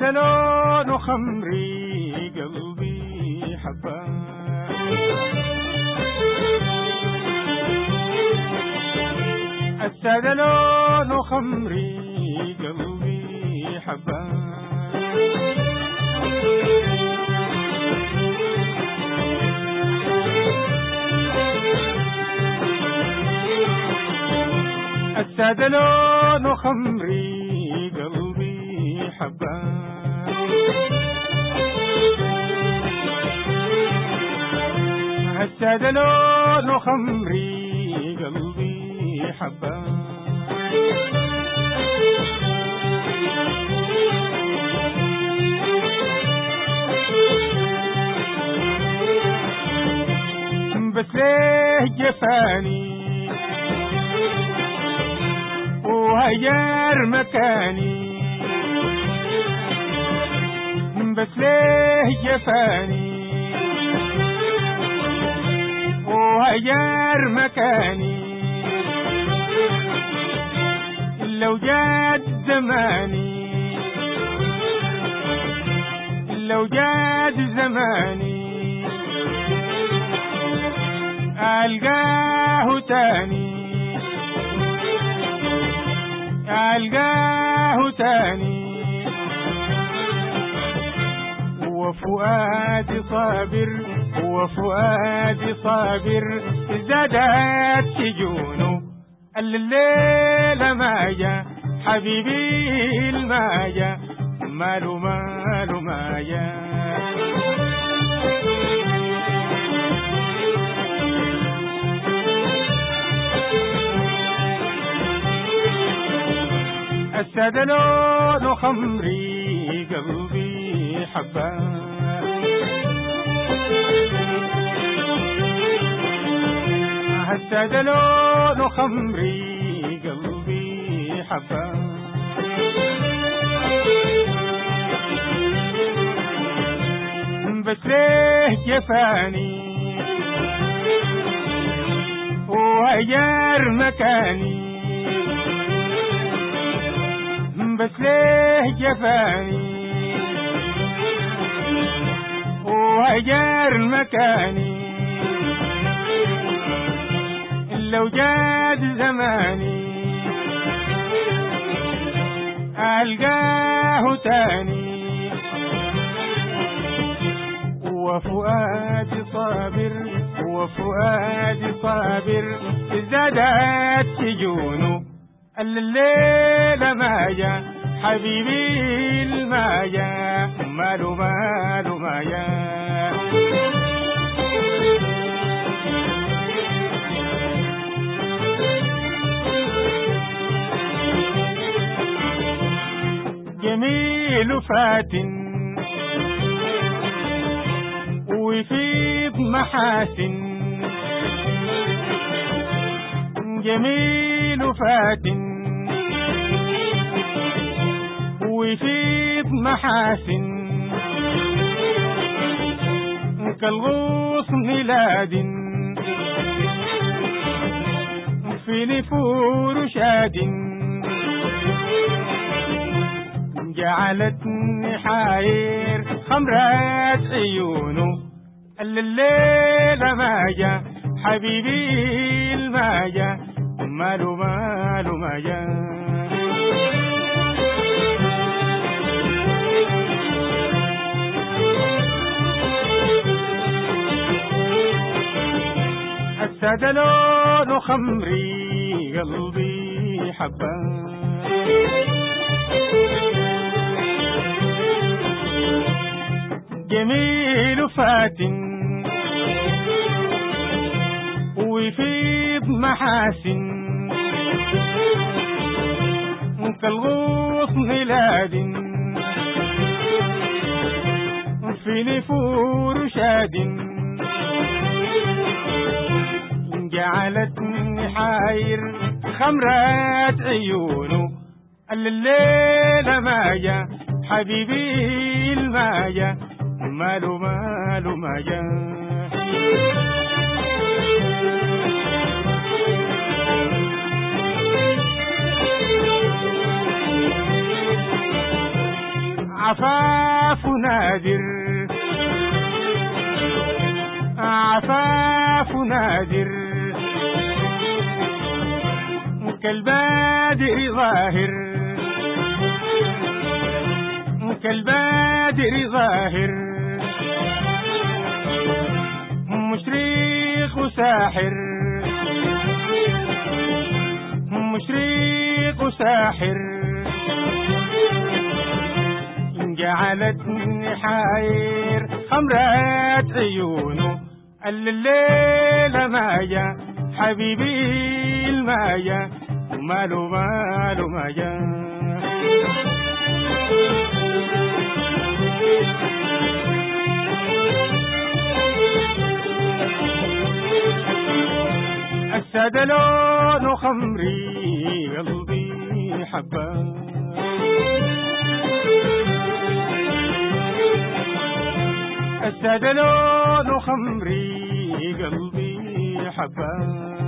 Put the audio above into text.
السادة لون خمري قلبي حبان السادة لون خمري قلبي حبان السادة لون خمري السادة لون خمري قلبي حبان بس ليه جفاني؟ وهجر مكاني. بس ليه جفاني؟ وهجر مكاني. لو جاد زماني. لو جاد زماني. ألقاه تاني. ألقاه وفؤادي صابر وفؤادي صابر زادت سجونه الليلة ما حبيبي ما جا ماله ماله ما السادة لون خمري قلبي حبان السادة لون خمري قلبي حبان بس ليه جفاني وهجر مكاني. بس ليه جفاني. وهجر مكاني. لو جاد زماني ألقاه تاني. وفؤادي صابر وفؤادي صابر زادت سجونه الليلة ما جا حبيبي ما جا ماله ما جا جميل فاتن ويفيض محاسن جميل فاتن ويفيض محاسن. كالغوص ميلاد في نفور شاد جعلتني حاير خمرات عيونه. الليلة ما جا حبيبي ما جا ماله ماله ما جا السادة لون خمري قلبي حبان جميل فاتن ويفيض محاسن. كالغوص ميلاد. في نفور شاد. جعلتني حاير خمرات عيونه. الليلة ما حبيبي ما جا ماله ماله ما عفاف نادر. عفاف نادر. كالبادر ظاهر. كالبادر ظاهر. مشرق ساحر. مشرق ساحر. جعلتني حاير خمرات عيونه الليلة مايا حبيبي المايا. ماله ماله مايا الساد لون خمري قلبي حبه الساد لون خمري قلبي حبه